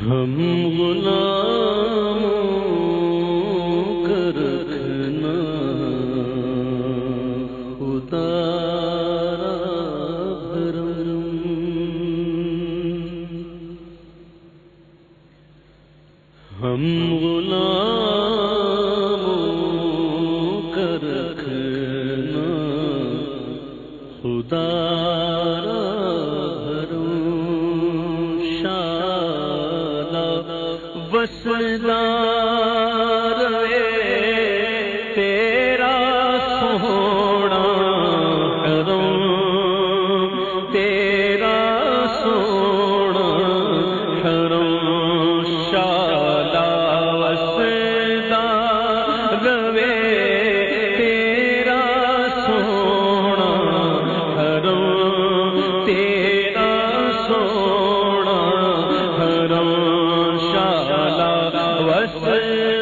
ہم غلام وسلام اصل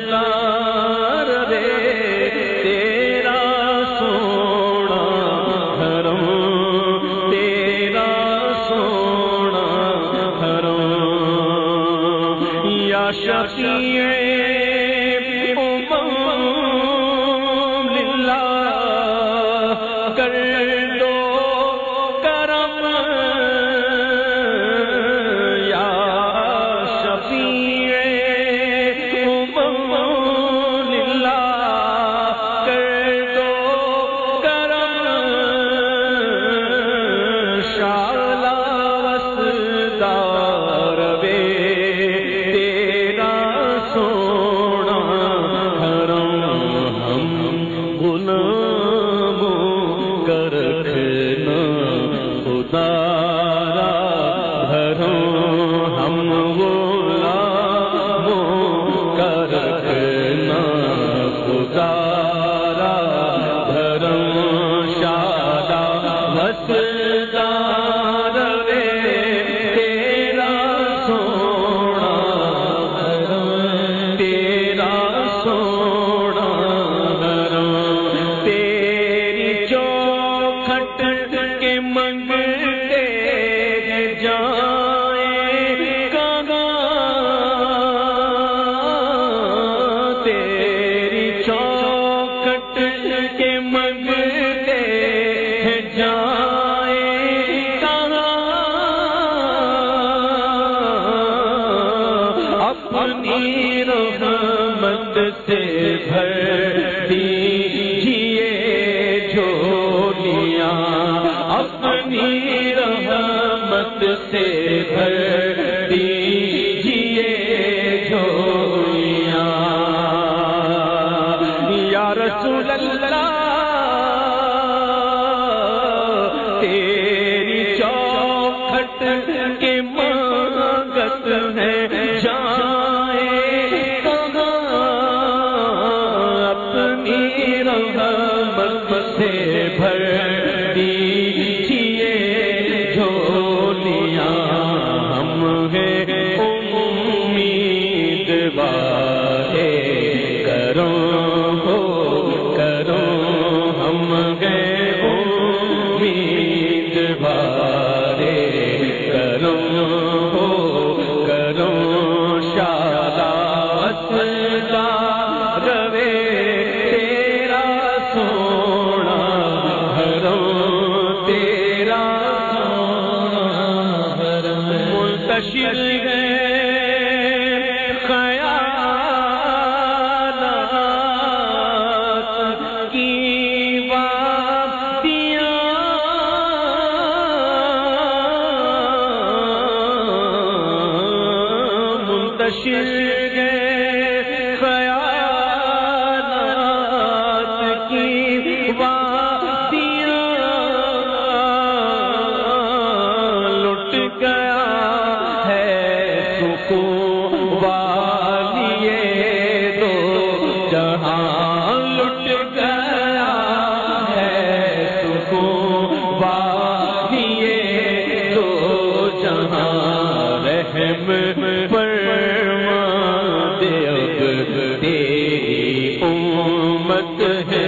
جان کشل گئے خیالات کی لٹ گیا ہے سکون والیے دو جہاں لٹ گیا ہے سکون والیے دو جہاں رحم پر اب تیری امت ہے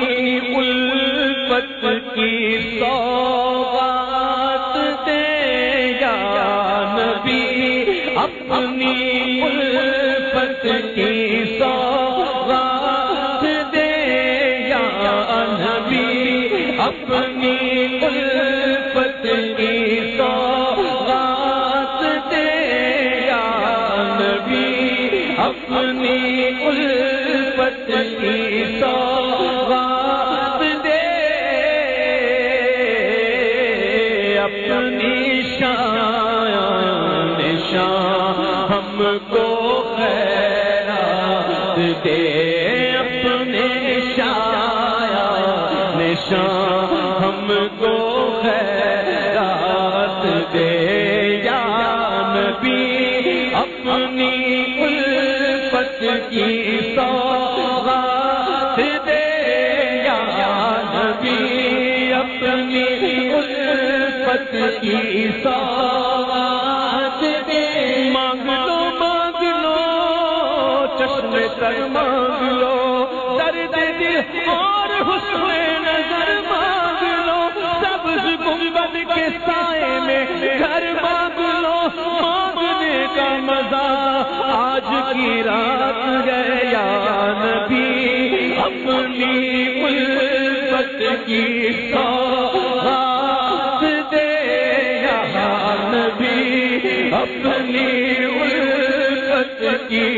اپنی الفت کی سوغات دے یا نبی، اپنی الفت کی سوغات دے یا نبی، اپنی الفت کی سوغات دے یا نبی، اپنی الفت کی سوغات کو خیرات دے اپنے شایا نشان ہم کو خیرات دے یا نبی اپنی الفت کی سوغات دے یا نبی اپنی الفت کی سوغات دے مانگ چشم مانگ لو درد دل اور حسن نظر مانگ لو سبز گنبد کے سائے میں گھر مانگ لو مانگنے کا مزہ آج کی رات گیا نبی، اپنی الفت کی سوغات دے یا نبی، اپنی الفت کی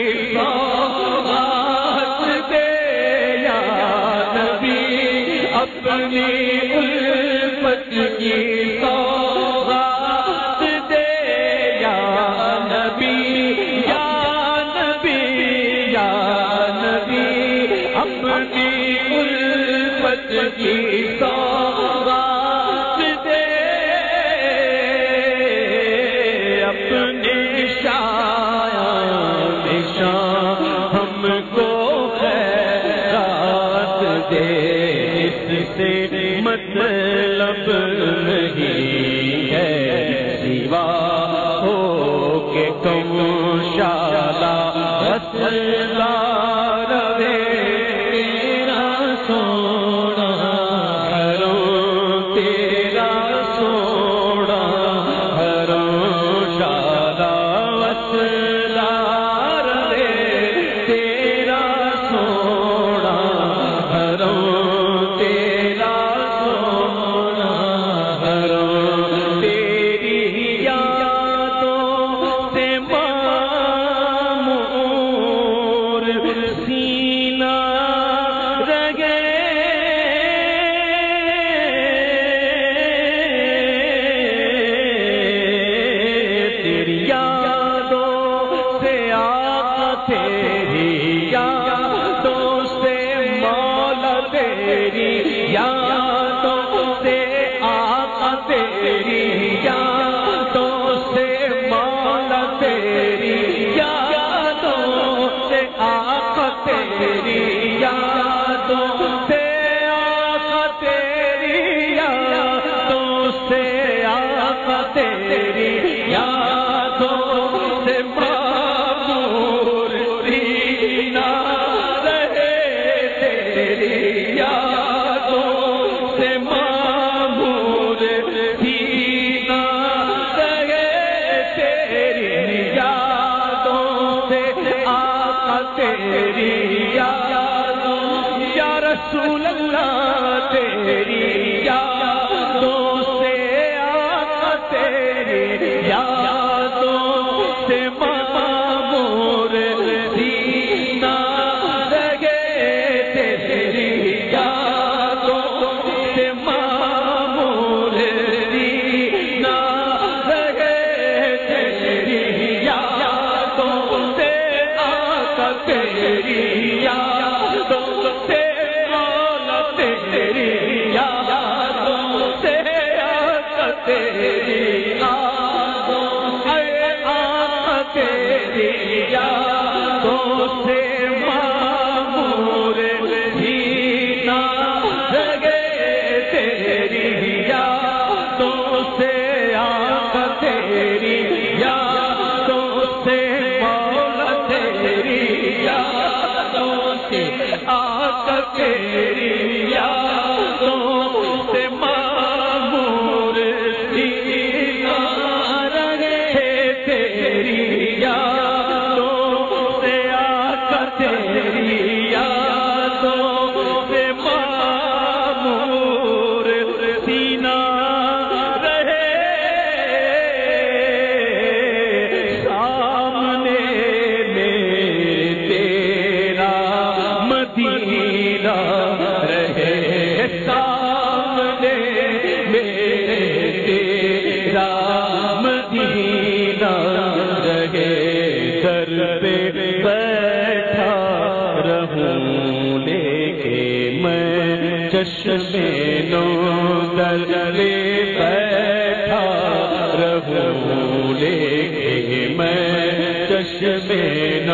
تیری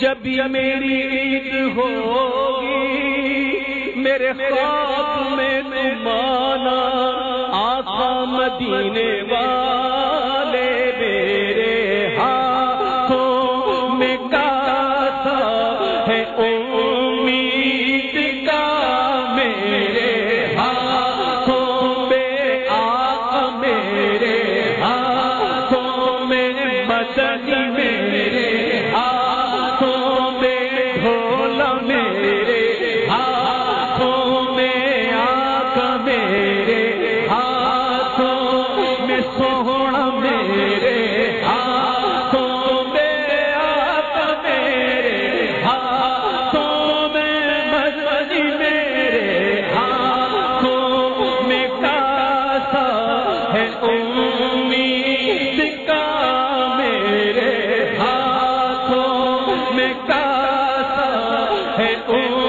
جب میری عید ہوگی میرے خواب میں تمہارا آقا مدینے والا ہے تو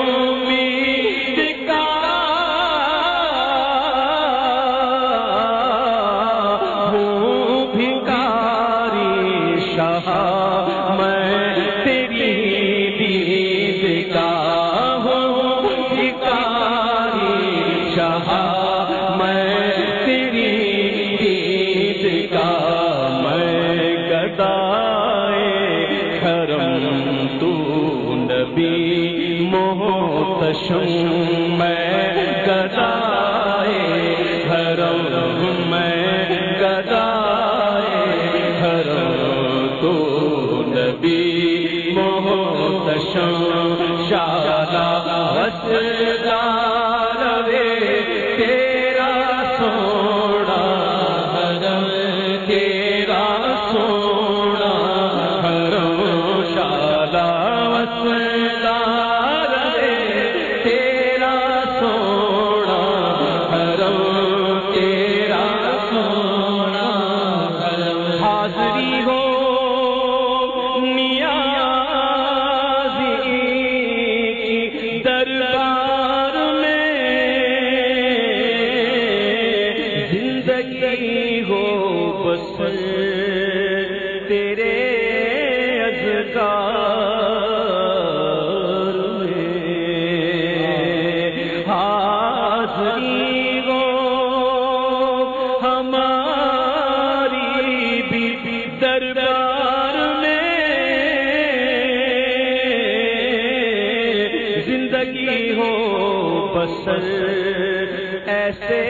تشم میں گدائے حرم ہماری بھی دربار میں زندگی ہو بسر، ایسے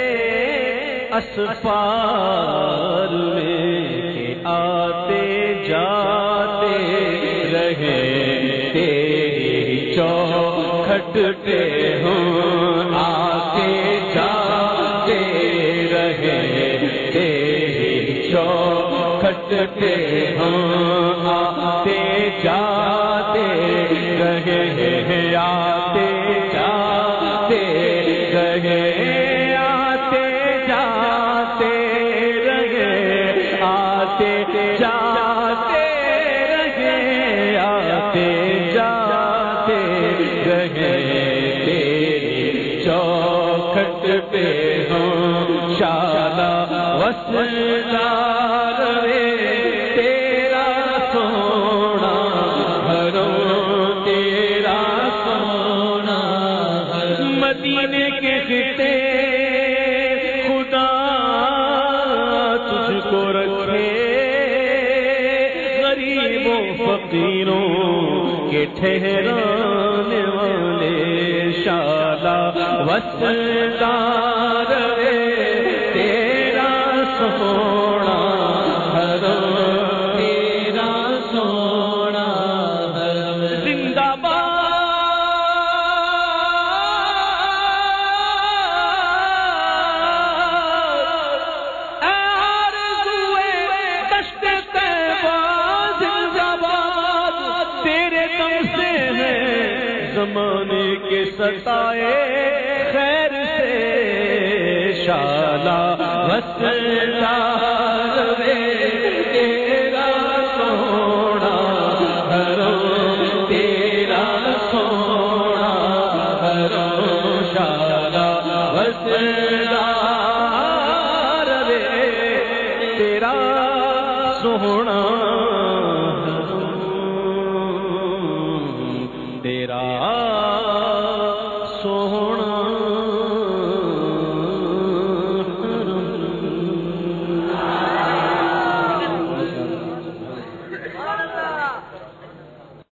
اسفار میں آتے جاتے رہے، تیری چوکھٹ ہوں۔ کھٹتے ہاں آتے ٹھہرانے والے شالا وسدار وسلم